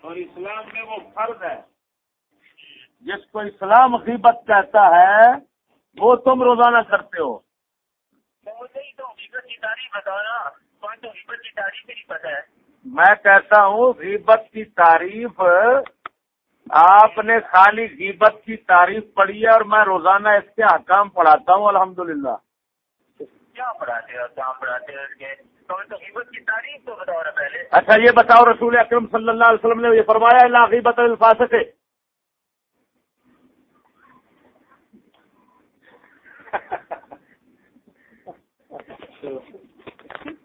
اور اسلام میں وہ فرض ہے۔ جس کو اسلام غیبت کہتا ہے وہ تم روزانہ کرتے ہو۔ میں کہتا ہوں غیبت کی تعریف آپ نے خالی غیبت کی تعریف پڑھی ہے اور میں روزانہ اس کے حکام پڑھاتا ہوں الحمدللہ۔ کیا پڑھاتے ہو پڑھاتے ہو اچھا یہ بتاؤ رسول اکرم صلی اللہ علیہ وسلم نے یہ فرمایا اللہ غیبت الفاظ سے